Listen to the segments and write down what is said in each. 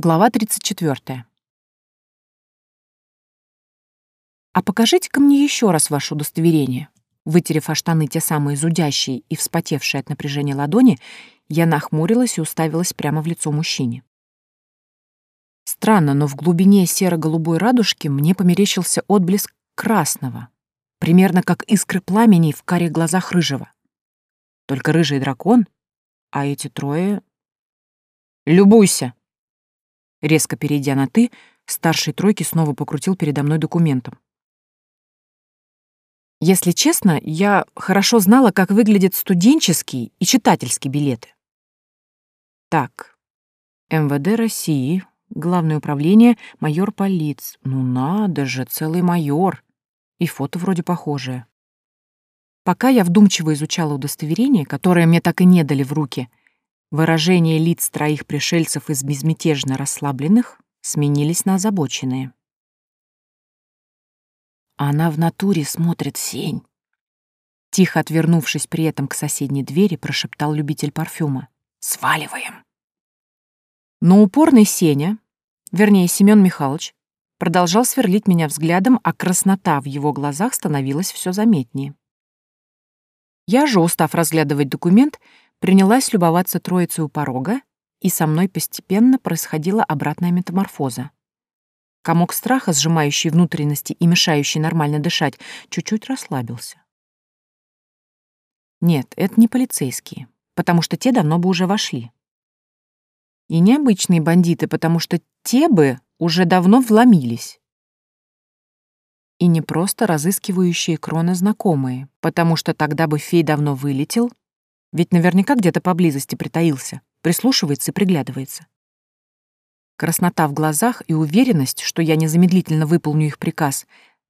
Глава 34. «А покажите-ка мне еще раз ваше удостоверение». Вытерев о штаны те самые зудящие и вспотевшие от напряжения ладони, я нахмурилась и уставилась прямо в лицо мужчине. Странно, но в глубине серо-голубой радужки мне померещился отблеск красного, примерно как искры пламени в карих глазах рыжего. Только рыжий дракон, а эти трое... «Любуйся!» Резко перейдя на «ты», старший тройки снова покрутил передо мной документом. Если честно, я хорошо знала, как выглядят студенческие и читательские билеты. Так, МВД России, Главное управление, майор полиц. Ну надо же, целый майор. И фото вроде похожее. Пока я вдумчиво изучала удостоверение, которое мне так и не дали в руки, Выражения лиц троих пришельцев из безмятежно расслабленных сменились на озабоченные. Она в натуре смотрит сень. Тихо отвернувшись при этом к соседней двери, прошептал любитель парфюма. «Сваливаем!» Но упорный Сеня, вернее, Семён Михайлович, продолжал сверлить меня взглядом, а краснота в его глазах становилась все заметнее. Я же, устав разглядывать документ, принялась любоваться троицей у порога, и со мной постепенно происходила обратная метаморфоза. Комок страха, сжимающий внутренности и мешающий нормально дышать, чуть-чуть расслабился. Нет, это не полицейские, потому что те давно бы уже вошли. И не обычные бандиты, потому что те бы уже давно вломились. И не просто разыскивающие крона знакомые, потому что тогда бы фей давно вылетел ведь наверняка где-то поблизости притаился, прислушивается и приглядывается. Краснота в глазах и уверенность, что я незамедлительно выполню их приказ,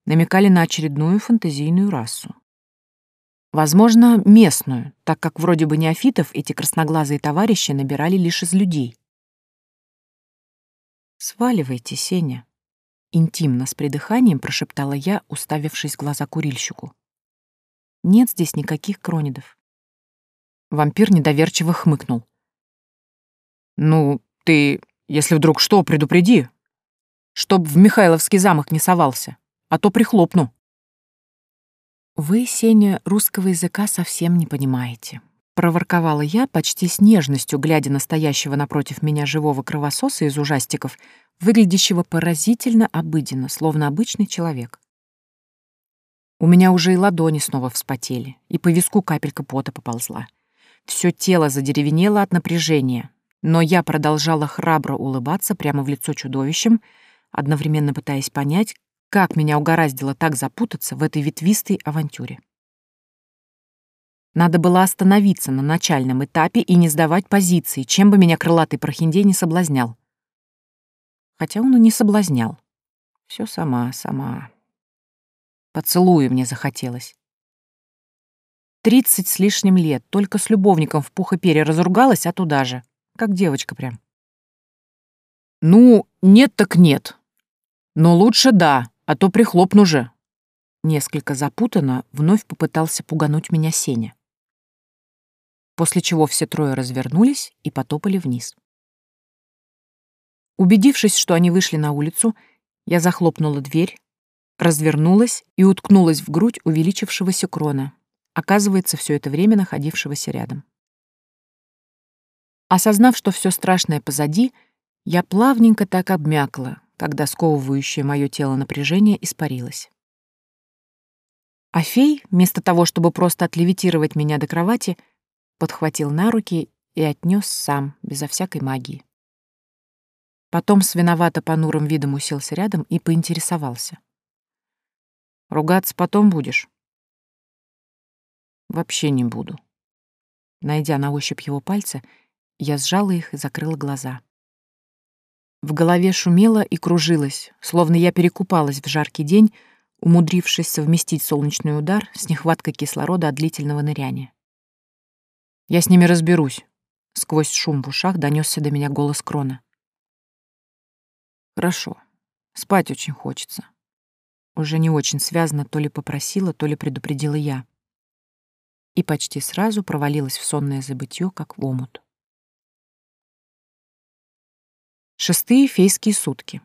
намекали на очередную фантазийную расу. Возможно, местную, так как вроде бы неофитов эти красноглазые товарищи набирали лишь из людей. «Сваливайте, Сеня», — интимно с придыханием прошептала я, уставившись в глаза курильщику. «Нет здесь никаких кронидов. Вампир недоверчиво хмыкнул. «Ну, ты, если вдруг что, предупреди. Чтоб в Михайловский замок не совался, а то прихлопну». «Вы, Сеня, русского языка совсем не понимаете», — проворковала я, почти с нежностью, глядя на стоящего напротив меня живого кровососа из ужастиков, выглядящего поразительно обыденно, словно обычный человек. У меня уже и ладони снова вспотели, и по виску капелька пота поползла. Все тело задеревенело от напряжения, но я продолжала храбро улыбаться прямо в лицо чудовищем, одновременно пытаясь понять, как меня угораздило так запутаться в этой ветвистой авантюре. Надо было остановиться на начальном этапе и не сдавать позиции, чем бы меня крылатый прохиндей не соблазнял. Хотя он и не соблазнял. Все сама, сама. Поцелуя мне захотелось. Тридцать с лишним лет, только с любовником в пух и перья разругалась, а туда же. Как девочка прям. «Ну, нет так нет. Но лучше да, а то прихлопну же». Несколько запутанно вновь попытался пугануть меня Сеня. После чего все трое развернулись и потопали вниз. Убедившись, что они вышли на улицу, я захлопнула дверь, развернулась и уткнулась в грудь увеличившегося крона, оказывается, все это время находившегося рядом. Осознав, что все страшное позади, я плавненько так обмякла, когда сковывающее мое тело напряжение испарилось. А фей, вместо того, чтобы просто отлевитировать меня до кровати, подхватил на руки и отнес сам, безо всякой магии. Потом с виновато понурым видом уселся рядом и поинтересовался. «Ругаться потом будешь?» Вообще не буду. Найдя на ощупь его пальцы, я сжала их и закрыла глаза. В голове шумело и кружилось, словно я перекупалась в жаркий день, умудрившись совместить солнечный удар с нехваткой кислорода от длительного ныряния. «Я с ними разберусь», — сквозь шум в ушах донесся до меня голос Крона. «Хорошо. Спать очень хочется». Уже не очень связано то ли попросила, то ли предупредила я и почти сразу провалилась в сонное забытье, как в омут. Шестые фейские сутки.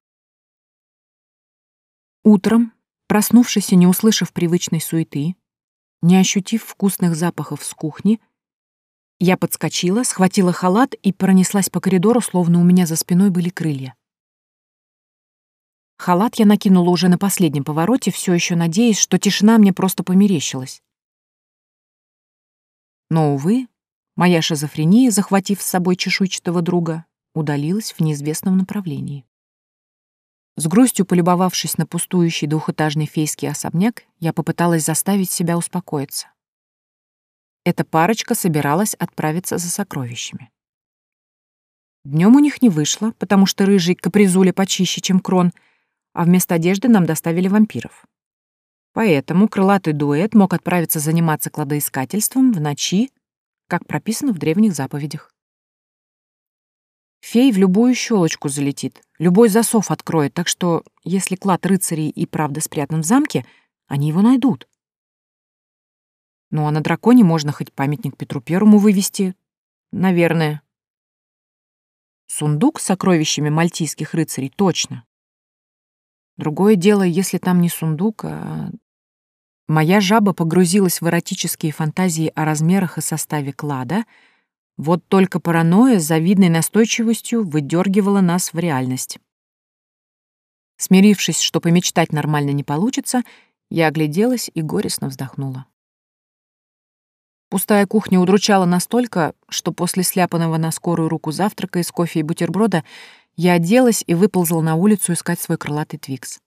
Утром, проснувшись и не услышав привычной суеты, не ощутив вкусных запахов с кухни, я подскочила, схватила халат и пронеслась по коридору, словно у меня за спиной были крылья. Халат я накинула уже на последнем повороте, все еще надеясь, что тишина мне просто померещилась. Но, увы, моя шизофрения, захватив с собой чешуйчатого друга, удалилась в неизвестном направлении. С грустью полюбовавшись на пустующий двухэтажный фейский особняк, я попыталась заставить себя успокоиться. Эта парочка собиралась отправиться за сокровищами. Днем у них не вышло, потому что рыжий капризуля почище, чем крон, а вместо одежды нам доставили вампиров. Поэтому крылатый дуэт мог отправиться заниматься кладоискательством в ночи, как прописано в древних заповедях. Фей в любую щелочку залетит, любой засов откроет, так что, если клад рыцарей и правда спрятан в замке, они его найдут. Ну а на драконе можно хоть памятник Петру Первому вывести. Наверное. Сундук с сокровищами мальтийских рыцарей точно. Другое дело, если там не сундук, а... Моя жаба погрузилась в эротические фантазии о размерах и составе клада — вот только паранойя с завидной настойчивостью выдергивала нас в реальность. Смирившись, что помечтать нормально не получится, я огляделась и горестно вздохнула. Пустая кухня удручала настолько, что после сляпанного на скорую руку завтрака из кофе и бутерброда я оделась и выползла на улицу искать свой крылатый твикс.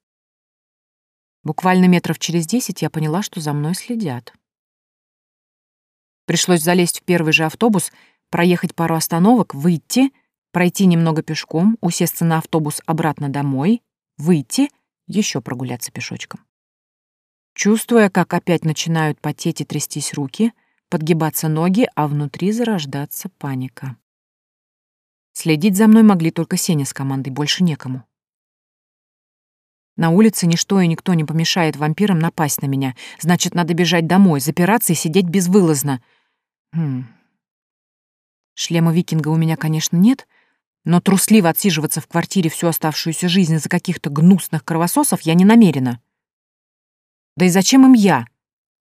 Буквально метров через десять я поняла, что за мной следят. Пришлось залезть в первый же автобус — проехать пару остановок, выйти, пройти немного пешком, усесться на автобус обратно домой, выйти, еще прогуляться пешочком. Чувствуя, как опять начинают потеть и трястись руки, подгибаться ноги, а внутри зарождаться паника. Следить за мной могли только Сеня с командой, больше некому. На улице ничто и никто не помешает вампирам напасть на меня. Значит, надо бежать домой, запираться и сидеть безвылазно. Хм, Шлема викинга у меня, конечно, нет, но трусливо отсиживаться в квартире всю оставшуюся жизнь из-за каких-то гнусных кровососов я не намерена. Да и зачем им я?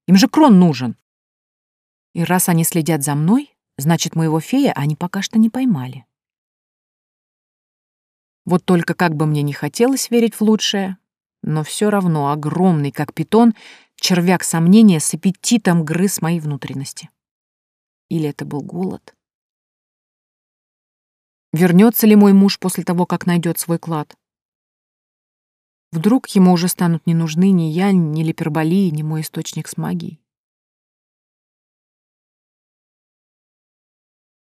Им же крон нужен. И раз они следят за мной, значит, моего фея они пока что не поймали. Вот только как бы мне не хотелось верить в лучшее, но все равно огромный, как питон, червяк сомнения с аппетитом грыз мои внутренности. Или это был голод? Вернется ли мой муж после того, как найдет свой клад? Вдруг ему уже станут не нужны ни я, ни Липерболии, ни мой источник с магией?